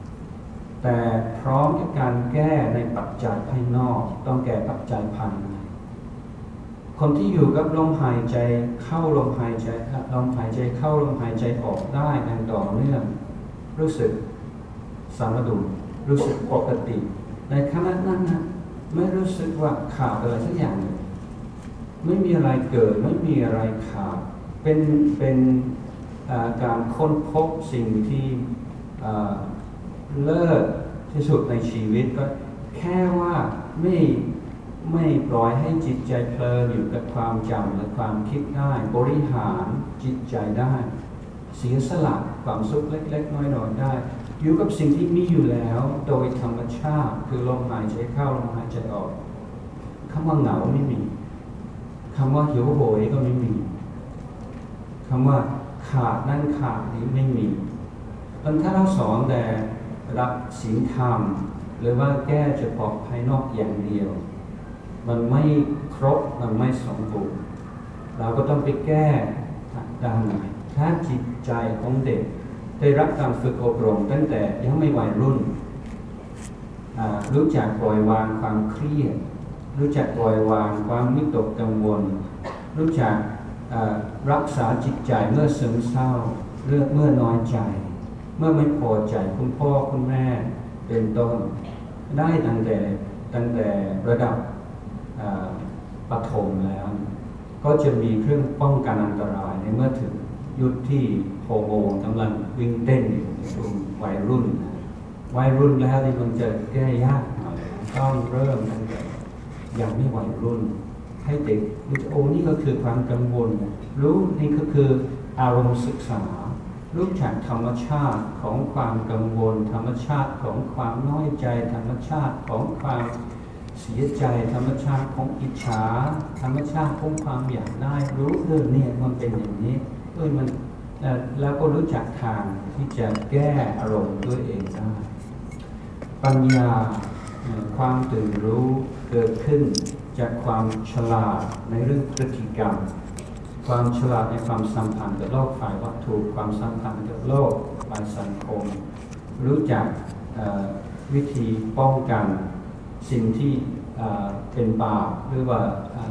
ๆ แต่พร้อมกับการแก้ในปัจจัยภายนอก ต้องแก้ปัจจัยภายใน คนที่อยู่กับลมหายใจเข้าลมหายใจลมหายใจเข้าลมหายใจออกได้อย่างต่อเนื่อง รู้สึกสมดุลรู้สึกปกติ ในขณะนั้นนะไม่รู้สึกว่าขาดอะไรสักอย่างเลยไม่มีอะไรเกิดไม่มีอะไรขาด เป็นเป็นการค้นพบสิ่งที่เลิศที่สุดในชีวิตก็แค่ว่าไม่ไม่ปล่อยให้จิตใจเพลินอยู่กับความจำและความคิดได้บริหารจิตใจได้ เสียสละความสุขเล็ก ๆ น้อยๆได้ อยู่กับสิ่งที่มีอยู่แล้วโดยธรรมชาติคือลมหายใจเข้าลมหายใจออกคำว่าเหงาไม่มีคำว่าหิวโหยก็ไม่มี คำว่าขาดนั่นขาดนี้ไม่มีมันถ้าเราสอนแต่รับศีลธรรม หรือว่าแก้เฉพาะภายนอกอย่างเดียว มันไม่ครบมันไม่สมบูรณ์เราก็ต้องไปแก้ด้านไหนถ้าจิตใจของเด็กได้รับการฝึกอบรมตั้งแต่ยังไม่วัยรุ่น รู้จักปล่อยวางความเครียด รู้จักปล่อยวางความวิตกกังวล รู้จัก รักษาจิตใจเมื่อซึมเศร้าเรื่องเมื่อน้อยใจ เมื่อไม่พอใจคุณพ่อคุณแม่เป็นต้น ได้ตั้งแต่ตั้งแต่ระดับปฐมแล้ว ก็จะมีเครื่องป้องกันอันตรายในเมื่อถึงยุคที่โฮโมนกำลังวิ่งเต้นอยู่ในช่วงวัยรุ่น วัยรุ่นแล้วนี่มันจะแก้ยากหน่อยต้องเริ่มตั้งแต่ยังไม่วัยรุ่น ให้เด็กรู้จักโอ้นี่ก็คือความกังวล รู้นี่ก็คืออารมณ์ศึกษา รู้จักธรรมชาติของความกังวล ธรรมชาติของความน้อยใจ ธรรมชาติของความเสียใจ ธรรมชาติของอิจฉา ธรรมชาติของความอยากได้ รู้เออเนี่ยมันเป็นอย่างนี้เออมันแล้วก็รู้จักทางที่จะแก้อารมณ์ด้วยเองได้ปัญญาความตื่นรู้เกิดขึ้น จากความฉลาดในเรื่องพฤติกรรม ความฉลาดในความสัมพันธ์กับโลกฝ่ายวัตถุความสัมพันธ์กับโลกฝ่ายสังคม รู้จักวิธีป้องกันสิ่งที่เป็นบาปหรือว่า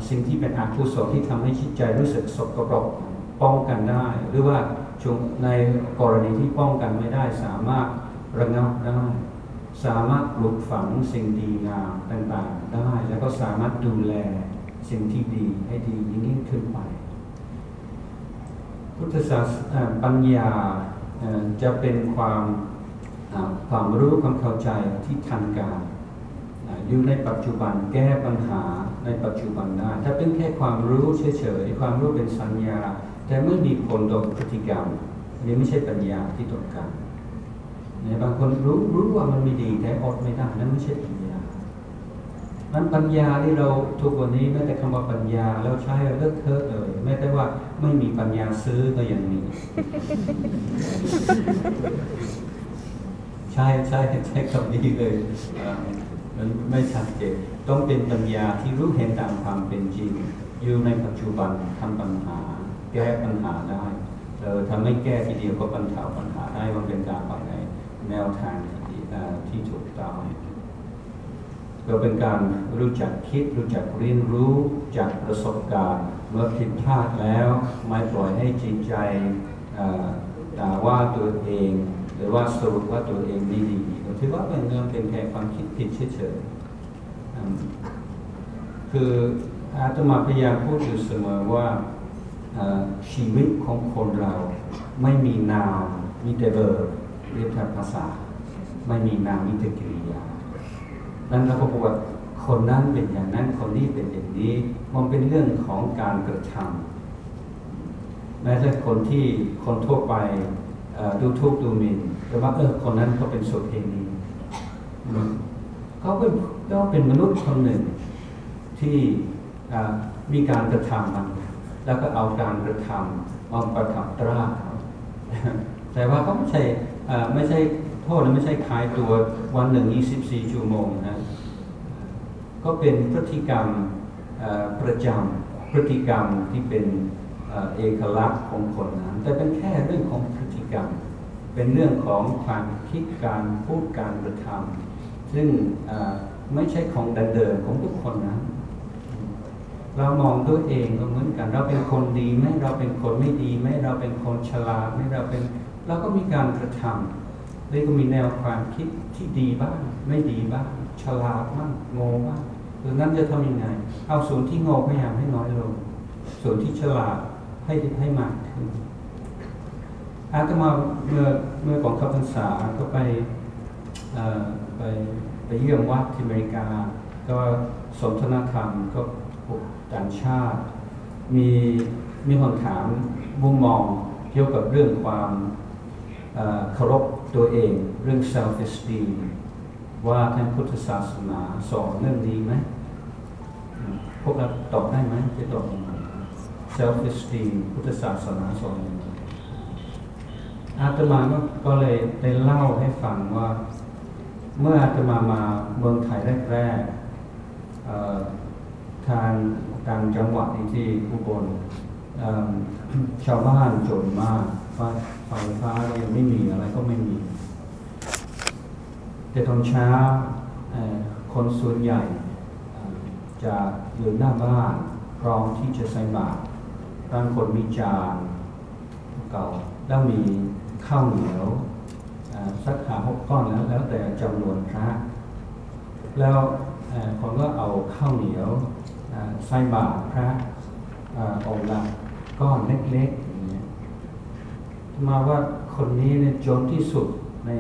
สิ่งที่เป็นอกุศลที่ทำให้จิตใจรู้สึกสกปรกป้องกันได้ หรือว่าในกรณีที่ป้องกันไม่ได้สามารถระงับได้ สามารถปลูกฝังสิ่งดีงามต่างๆ ได้ แล้วก็สามารถดูแลสิ่งที่ดีให้ดียิ่งยิ่งขึ้นไป พุทธศาสนาปัญญาจะเป็นความความรู้ความเข้าใจที่ทันการอยู่ในปัจจุบันแก้ปัญหาในปัจจุบันได้ถ้าเป็นแค่ความรู้เฉยๆความรู้เป็นสัญญา แต่ไม่มีผลต่อพฤติกรรมอันนี้ไม่ใช่ปัญญาที่ต้องการ นี่ยบางคนรู้รู้ว่ามันไม่ดีแต่อดไม่ได้นั่นไม่ใช่ปัญญานั้นปัญญาที่เราทุกวันนี้แม้แต่คำว่าปัญญาแล้วใช้เลิกเทอะเลยแม้แต่ว่าไม่มีปัญญาซื้อก็ยังมี ใช่ใช่ใช้คำนี้เลยมันไม่ชัดเจนต้องเป็นปัญญาที่รู้เห็นตามความเป็นจริง อยู่ในปัจจุบันทำปัญหาแก้ปัญหาได้เออถ้าไม่แก้ทีเดียวก็บรรเทาปัญหาได้มันเป็นการไปใน แนวทางที่ที่ถูกต้องก็เป็นการรู้จักคิด รู้จักเรียนรู้จากประสบการณ์ เมื่อผิดพลาดแล้ว ไม่ปล่อยให้จิตใจเอ่อด่าว่าตัวเอง หรือว่าสรุปว่าตัวเองไม่ดีเราถือว่าเป็นเรื่องเป็นแค่ความคิดผิดเฉยๆคืออาตมาพยายามพูดอยู่เสมอว่าชีวิตของคนเราไม่มีนามมีแต่เบอร์ เรียกทางภาษา ไม่มีนามมีแต่กิริยา นั้นเราก็บอกว่าคนนั้นเป็นอย่างนั้นคนนี้เป็นอย่างนี้ มันเป็นเรื่องของการกระทำแม้แต่คนที่คนทั่วไปดูทุกข์ดูหมิ่นแต่ว่าเออคนนั้นเขาเป็นโสเภณีเขาเป็นก็เป็นมนุษย์คนหนึ่งที่มีการกระทำมัน แล้วก็เอาการกระทำมาประทับตราเขาแต่ว่าเขาไม่ใช่ ไม่ใช่โทษนะไม่ใช่ขายตัววันหนึ่ง24 ชั่วโมงนะก็เป็นพฤติกรรมประจำพฤติกรรมที่เป็นเอกลักษณ์ของคนนั้นแต่เป็นแค่เรื่องของพฤติกรรม เป็นเรื่องของความคิดการพูดการกระทำซึ่งไม่ใช่ของดันเดิมของทุกคนนะเรามองตัวเองก็เหมือนกัน เราเป็นคนดีไหมเราเป็นคนไม่ดีไหมเราเป็นคนฉลาดไหมเราเป็น เราก็มีการกระทำแล้วก็มีแนวความคิดที่ดีบ้าง ไม่ดีบ้าง ฉลาดบ้างโง่บ้างดังนั้นจะทำยังไง เอาส่วนที่โง่พยายามให้น้อยลง ส่วนที่ฉลาดให้ให้มากขึ้นอาตมาเมื่อเมื่อก่อนเข้าพรรษาก็ไปเอ่อไปไปเยี่ยมวัดที่อเมริกา ก็สนทนาธรรมก็พวกต่างชาติ มีมีคนถามมุมมองเกี่ยวกับเรื่องความ เคารพตัวเองเรื่อง self esteem ว่าท่างพุทธศาสนาสอนเรื่องนี้ไหมพวกเราตอบได้ไหมจะตอบยังไง self esteem พุทธศาสนาสอนยังไงอาตมาก็ก็เลยได้เล่าให้ฟังว่า เมื่ออาตมามาเมืองไทยแรกๆทางต่างจังหวัดที่อุบลชาวบ้านจนมาก ไฟไฟฟ้าก็ยังไม่มีอะไรก็ไม่มี แต่ตอนเช้าคนส่วนใหญ่จะอยู่หน้าบ้านพร้อมที่จะใส่บาตรบางคนมีจานเก่าแล้วมีข้าวเหนียวสักหาหกก้อนแล้วแล้วแต่จำนวนพระแล้วคนก็เอาข้าวเหนียวใส่บาตรพระองค์ละก้อนเล็กๆ มาว่าคนนี้เนี่ยจนที่สุดใน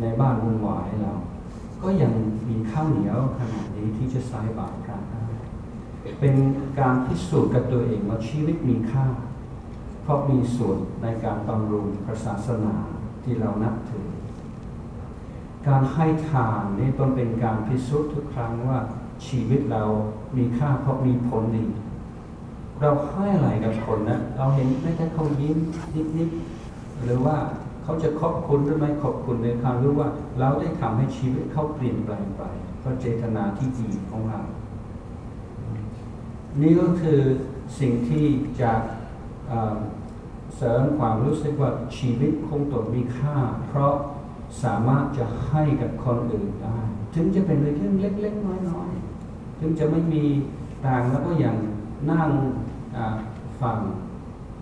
ในบ้านวุ่นวายเรา ก็ยังมีข้าวเหนียวขนาดนี้ที่จะใส่บาตรพระได้เป็นการพิสูจน์กับตัวเองว่าชีวิตมีค่า เพราะมีส่วนในการบำรุงพระศาสนาที่เรานับถือ การให้ทานนี่ต้องเป็นการพิสูจน์ทุกครั้งว่าชีวิตเรามีค่าเพราะมีผลดี เราให้อะไรกับคนนะเราเห็นแม้แต่เขายิ้มนิดๆ หรือว่าเขาจะขอบคุณหรือไม่ขอบคุณในความรู้ว่า เราได้ทำให้ชีวิตเขาเปลี่ยนแปลงไปเพราะเจตนาที่ดีของเรา นี่ก็คือสิ่งที่จะเสริมความรู้สึกว่าชีวิตคงตนมีค่า เพราะสามารถจะให้กับคนอื่นได้ ถึงจะเป็นเรื่องเล็กๆน้อยๆ ถึงจะไม่มีต่างแล้วก็ยังนั่งฟัง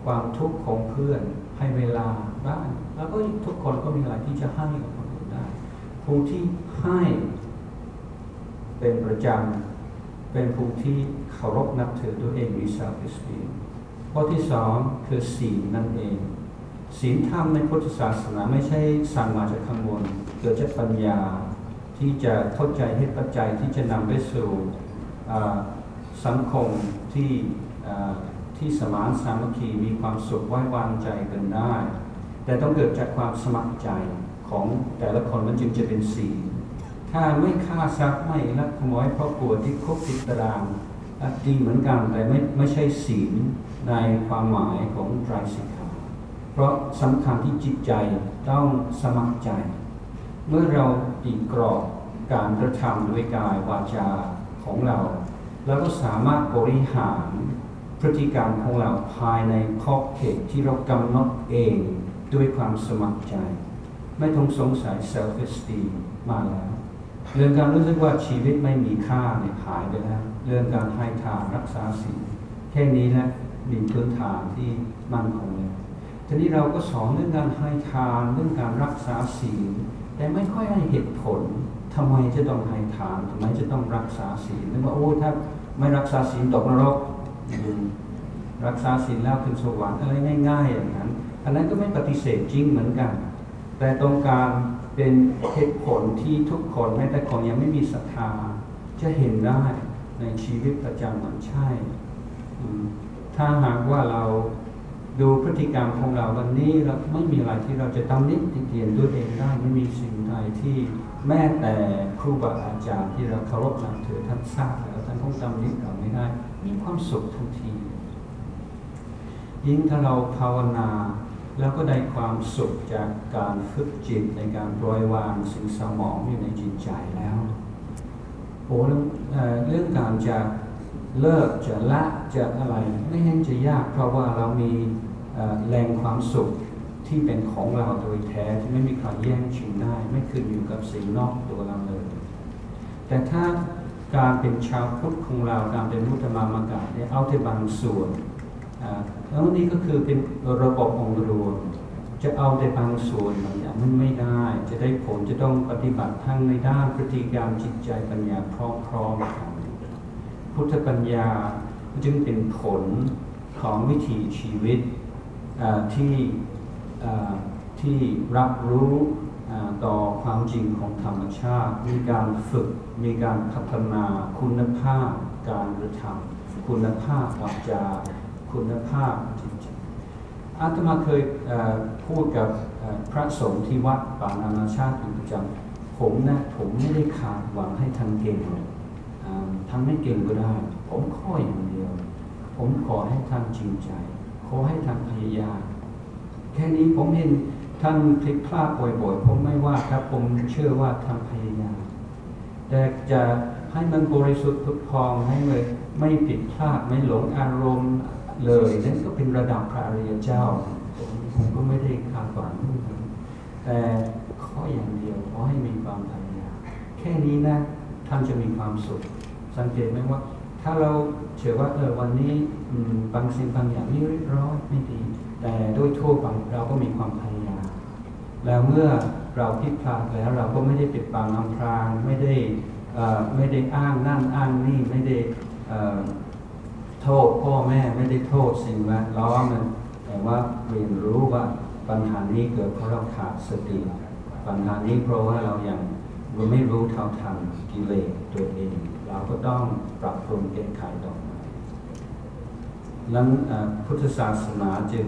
ความทุกข์ของเพื่อนให้เวลา ได้แล้วก็ทุกคนก็มีอะไรที่จะให้กับคนอื่นได้ผู้ที่ให้เป็นประจำเป็นผู้ที่เคารพนับถือตัวเองมี self esteem ข้อที่สองคือศีลนั่นเองศีลธรรมในพุทธศาสนาไม่ใช่สั่งมาจากข้างบนเกิดจากปัญญาที่จะเข้าใจเหตุปัจจัยที่จะนำไปสู่สังคมที่ที่สมานสามัคคีมีความสุขไว้วางใจกันได้ แต่ต้องเกิดจากความสมัครใจของแต่ละคนมันจึงจะเป็นศีลถ้าไม่ฆ่าทรัพย์ไม่ลักขโมยเพราะกลัวที่คุกติดตารางอะดีเหมือนกันแต่ไม่ไม่ใช่ศีลในความหมายของไตรสิกขาเพราะสำคัญที่จิตใจต้องสมัครใจ เมื่อเราตีกรอบการกระทำด้วยกายวาจาของเราเราก็สามารถบริหารพฤติกรรมของเราภายในขอบเขตที่เรากำหนดเอง ด้วยความสมัครใจ ไม่ต้องสงสัย self esteem มาแล้ว เรื่องการรู้สึกว่าชีวิตไม่มีค่าเนี่ยหายไปแล้ว เรื่องการให้ทานรักษาศีลแค่นี้นะมีพื้นฐานที่มั่นคงแล้วทีนี้เราก็สอนเรื่องการให้ทานเรื่องการรักษาศีลแต่ไม่ค่อยให้เหตุผลทำไมจะต้องให้ทานทำไมจะต้องรักษาศีลนึกว่าโอ้ถ้าไม่รักษาศีลตกนรกรักษาศีลแล้วขึ้นสวรรค์อะไรง่ายๆอย่างนั้น อันนั้นก็ไม่ปฏิเสธจริงเหมือนกัน แต่ตรงการเป็นเหตุผลที่ทุกคนแม้แต่คนยังไม่มีศรัทธา จะเห็นได้ในชีวิตประจำวันใช่ ถ้าหากว่าเราดูพฤติกรรมของเราวันนี้เราไม่มีอะไรที่เราจะตำหนิติเตียนตัวยเองได้ไม่มีสิ่งใดที่แม้แต่ครูบาอาจารย์ที่เราเคารพนับถือท่านทราบแล้วท่านคงตำหนิเราไม่ได้มีความสุขทันที ยิ่งถ้าเราภาวนา แล้วก็ได้ความสุขจากการฝึกจิตในการปล่อยวางสิ่งเศร้าหมองอยู่ในจิตใจแล้วโอ้เรื่องการจะเลิกจะละจะอะไรไม่เห็นจะยาก เพราะว่าเรามีแรงความสุขที่เป็นของเราโดยแท้ที่ไม่มีใครแย่งชิงได้ ไม่ขึ้นอยู่กับสิ่งนอกตัวเราเลย แต่ถ้าการเป็นชาวพุทธของเราการเป็นมุตตมามากาเนี่ยเอาแต่บางส่วน แล้วนี่ก็คือเป็นระบบองค์รวม จะเอาแต่บางส่วนบางอย่างมันไม่ได้ จะได้ผลจะต้องปฏิบัติทั้งในด้านพฤติกรรมจิตใจปัญญาพร้อมๆกันพุทธปัญญาจึงเป็นผลของวิถีชีวิตที่ที่รับรู้ต่อความจริงของธรรมชาติ มีการฝึก มีการพัฒนาคุณภาพการกระทำคุณภาพวาจา คุณภาพจิตใจอาตมาเคยเพูดกับพระสงฆ์ที่วัดป่านานาชาติอยู่ประจำผมนะผมไม่ได้ขาดหวังให้ท่านเก่งอ่าทำไม่เก่งก็ได้ ผมขออย่างเดียว ผมขอให้ท่านจริงใจ ขอให้ท่านพยายามแค่นี้ผมเห็นท่านพลิกพลาดบ่อยๆผมไม่ว่าครับผมเชื่อว่าท่านพยายามแต่จะให้มันบริสุทธิ์พุทธพองให้เลยไม่ผิดพลาดไม่หลงอารมณ์ เลย นั่นก็เป็นระดับพระอริยเจ้า ผมก็ไม่ได้คาดหวังแต่ข้ออย่างเดียวขอให้มีความพยายามแค่นี้นะท่านจะมีความสุข สังเกตไหมว่า ถ้าเราเชื่อว่าเออวันนี้บางสิ่งบางอย่างไม่เรียบร้อยไม่ดี แต่โดยทั่วไปเราก็มีความพยายามแล้วเมื่อเราผิดพลาดแล้วเราก็ไม่ได้ปิดบังอำพรางไม่ได้ไม่ได้อ้างนั่นอ้างนี่ไม่ได้อ่อ โทษพ่อแม่ไม่ได้โทษสิ่งแวดล้อมนะแต่ว่าเรียนรู้ว่าปัญหานี้เกิดเพราะเราขาดสติ ปัญหานี้เพราะว่าเรายังเราไม่รู้เท่าทันกิเลสตัวเอง เราก็ต้องปรับปรุงแก้ไขต่อไปนั้นพุทธศาสนาจึง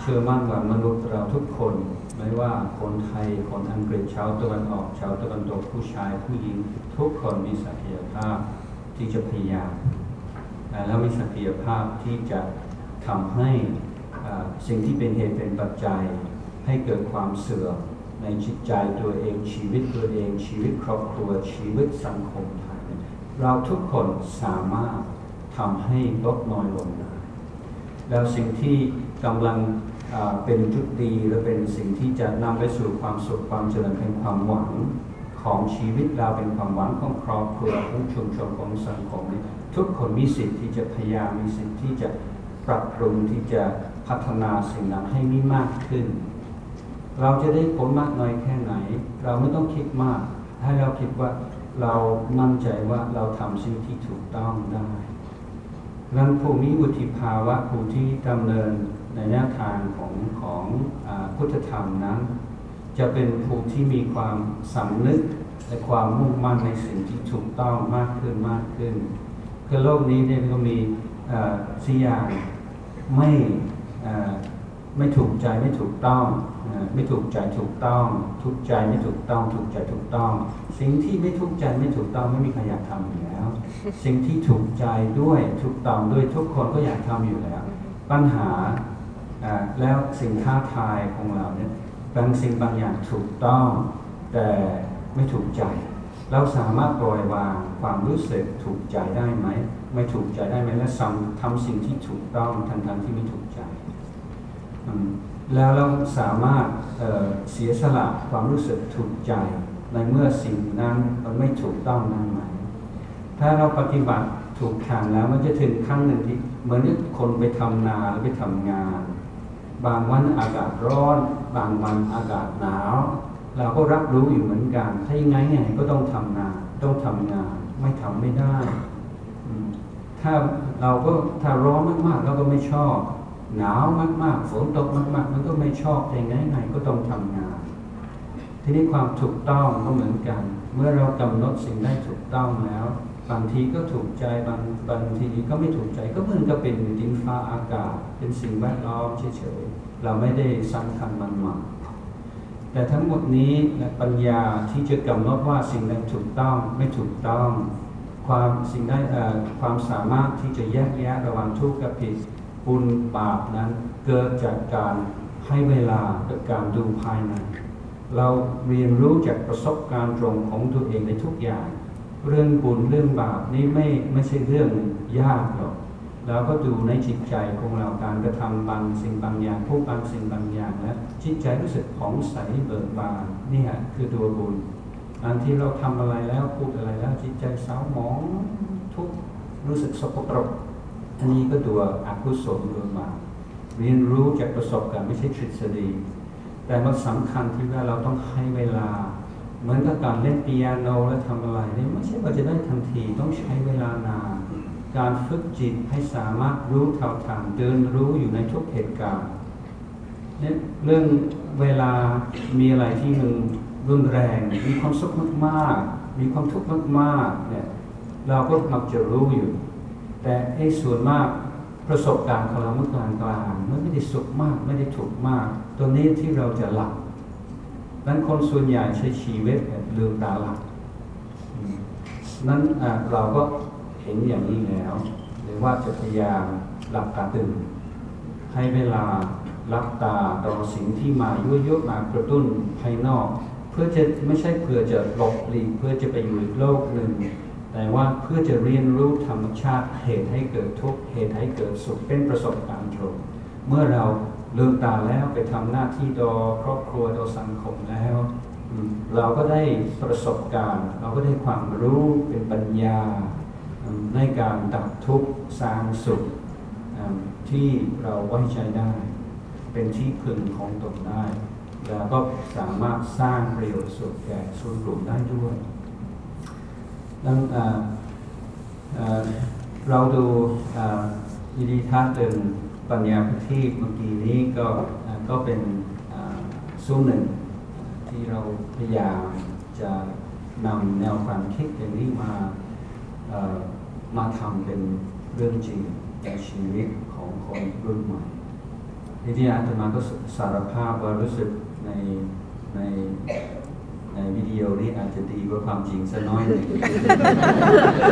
เชื่อมั่นว่ามนุษย์เราทุกคน ไม่ว่าคนไทย คนอังกฤษชาวตะวันออกชาวตะวันตกผู้ชายผู้หญิง ทุกคนมีศักยภาพที่จะพยายาม แล้วมีศักยภาพที่จะทำให้สิ่งที่เป็นเหตุเป็นปัจจัย ให้เกิดความเสื่อมในจิตใจตัวเองชีวิตตัวเอง ชีวิตครอบครัวชีวิตสังคมไทย เราทุกคนสามารถทำให้ลดน้อยลงได้แล้วสิ่งที่กำลังเป็นจุดดีและเป็นสิ่งที่จะนำไปสู่ความสุขความเจริญเป็นความหวังของชีวิตเราเป็นความหวังของครอบครัวของชุมชนของสังคมนี้ ทุกคนมีสิทธิ์ที่จะพยายามมีสิทธิ์ที่จะปรับปรุงที่จะพัฒนาสิ่งนั้นให้มีมากขึ้น เราจะได้ผลมากน้อยแค่ไหน เราไม่ต้องคิดมาก ให้เราคิดว่าเรามั่นใจว่าเราทำสิ่งที่ถูกต้องได้นั้นผู้มีวุฒิภาวะผู้ที่ดำเนินในแนวทางของของอพุทธธรรมนั้น จะเป็นผู้ที่มีความสำนึกและความมุ่งมั่นในสิ่งที่ถูกต้องมากขึ้นมากขึ้น คือโลกนี้เนี่ยก็มีสี่อย่างไม่ไม่ถูกใจไม่ถูกต้องไม่ถูกใจถูกต้อง ทุกใจไม่ถูกต้อง ถูกใจถูกต้อง สิ่งที่ไม่ทุกใจไม่ถูกต้องไม่มีใครอยากทำอยู่แล้ว สิ่งที่ถูกใจด้วยถูกต้องด้วยทุกคนก็อยากทำอยู่แล้ว ปัญหาแล้วสิ่งท้าทายของเราเนี่ยบางสิ่งบางอย่างถูกต้อง แต่ไม่ถูกใจ เราสามารถปล่อยวางความรู้สึก ถูกใจได้ไหม ไม่ถูกใจได้ไหมและทำทำสิ่งที่ถูกต้องทันทันๆที่ไม่ถูกใจ แล้วเราสามารถเเสียสละความรู้สึกถูกใจในเมื่อสิ่งนั้นมันไม่ถูกต้องนั้นไหม ถ้าเราปฏิบัติถูกทางแล้วมันจะถึงขั้นหนึ่งที่เหมือนคนไปทำนาหรือไปทำงาน บางวันอากาศร้อน บางวันอากาศหนาว เราก็รับรู้อยู่เหมือนกัน ถ้ายังไงไงก็ต้องทำนาต้องทำงาน ไม่ทำไม่ได้ ถ้าเราก็ถ้าร้อนมากๆเราก็ไม่ชอบ หนาวมากๆฝนตกมาก ๆ มันก็ไม่ชอบแต่ยังไงไงก็ต้องทำงาน ทีนี้ความถูกต้องก็เหมือนกัน เมื่อเรากำหนดสิ่งได้ถูกต้องแล้ว บางทีก็ถูกใจบางบางทีก็ไม่ถูกใจก็เหมือนกับเป็นดินฟ้าอากาศ เป็นสิ่งแวดล้อมเฉยๆเราไม่ได้สำคัญมันมาก แต่ทั้งหมดนี้ปัญญาที่จะกำหนดว่าสิ่งใดถูกต้องไม่ถูกต้อง ความสิ่งใดความสามารถที่จะแยกแยะระหว่างทุกข์กับผิดบุญบาปนั้น เกิดจากการให้เวลากับการดูภายในเราเรียนรู้จากประสบการณ์ตรงของตัวเองในทุกอย่าง เรื่องบุญเรื่องบาปนี่ไม่ไม่ใช่เรื่องยากหรอก เราก็ดูในจิตใจของเราการกระทำบางสิ่งบางอย่างพูดบางสิ่งบางอย่างแล้วจิตใจรู้สึกผ่องใสเบิกบานนี่ฮะคือตัวบุญอันที่เราทำอะไรแล้วพูดอะไรแล้วจิตใจเศร้าหมองทุกข์รู้สึกสกปรกอันนี้ก็ตัวอกุศลตัวบาปเรียนรู้จากประสบการณ์ไม่ใช่ทฤษฎี แต่มันสำคัญที่ว่าเราต้องให้เวลาเหมือนกับการเล่นเปียโนและทำอะไรเนี่ยไม่ใช่ว่าจะได้ทันทีต้องใช้เวลานาน การฝึกจิตให้สามารถรู้เท่าทันเดินรู้อยู่ในทุกเหตุการณ์เนี่ยเรื่องเวลามีอะไรที่มันรุนแรง มีความสุขมากๆ มีความทุกข์มากๆเนี่ยเราก็มักจะรู้อยู่ แต่ไอ้ส่วนมากประสบการณ์ของเราเมื่อกลางกลางมันไม่ได้สุขมากไม่ได้ทุกข์มากตัวนี้ที่เราจะหลับนั้นคนส่วนใหญ่ใช้ชีวิตแบบลืมตาหลับนั้นเราก็ เห็นอย่างนี้แล้ว หรือว่าจะพยายามหลับตาตื่น ให้เวลารับตาต่อสิ่งที่มายั่วยุมากระตุ้นภายนอก เพื่อจะไม่ใช่เพื่อจะหลบหลีกเพื่อจะไปอยู่อีกโลกหนึ่ง แต่ว่าเพื่อจะเรียนรู้ธรรมชาติเหตุให้เกิดทุกข์เหตุให้เกิดสุขเป็นประสบการณ์ตรงเมื่อเราลืมตาแล้วไปทำหน้าที่ต่อครอบครัวต่อสังคมแล้ว เราก็ได้ประสบการณ์ เราก็ได้ความรู้เป็นปัญญา ในการดับทุกข์สร้างสุขที่เราไว้ใจได้ เป็นที่พึงของตนได้ แล้วก็สามารถสร้างประโยชน์สุขแก่ส่วนรวมได้ด้วยดังเราดูอ่าวิธีทัศน์เดินปัญญาพิธีเมื่อกี้นี้ก็ก็เป็นส่วนหนึ่งที่เราพยายามจะนำแนวความคิดอย่างนี้มา มาทำเป็นเรื่องจริงในชีวิตของคนรุ่นใหม่ทีนี้อาตมาก็สารภาพว่ารู้สึกในในในวิดีโอนี้อาจจะดีกว่าความจริงสักน้อยหนึ่ง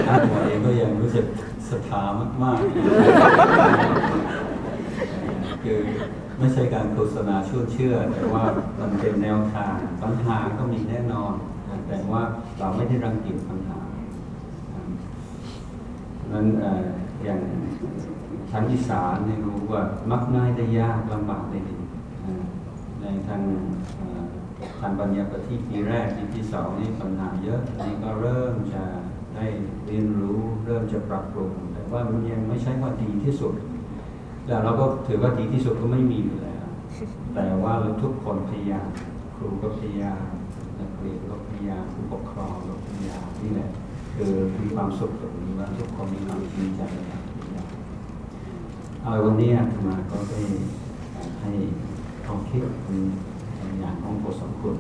อาตมาเองก็ยังรู้สึกศรัทธามากๆคือไม่ใช่การโฆษณาชวนเชื่อ แต่ว่ามันเป็นแนวทางปัญหาก็มีแน่นอน แต่ว่าเราไม่ได้รังเกียจปัญหา นั้นออย่างทางอีสานเนี่ยรู้ว่ามักง่ายได้ยากลำบากได้ดีในทางทางปัญญาปฏิปีแรกปีที่สองนี่ปัญหาเยอะอันนี้ก็เริ่มจะได้เรียนรู้เริ่มจะปรับปรุงแต่ว่ามันยังไม่ใช่ว่าดีที่สุดแต่เราก็ถือว่าดีที่สุดก็ไม่มีอยู่แล้ว แต่ว่าเราทุกคนพยายามครูก็พยายามนักเรียนก็พยายามผู้ปกครองก็พยายามนี่แหละคือมีความสุขตรงนี้ ว่าทุกคนมีความจริงใจเอาวันนี้มาก็ได้ให้ความคิดเป็นอย่างของบทสมควร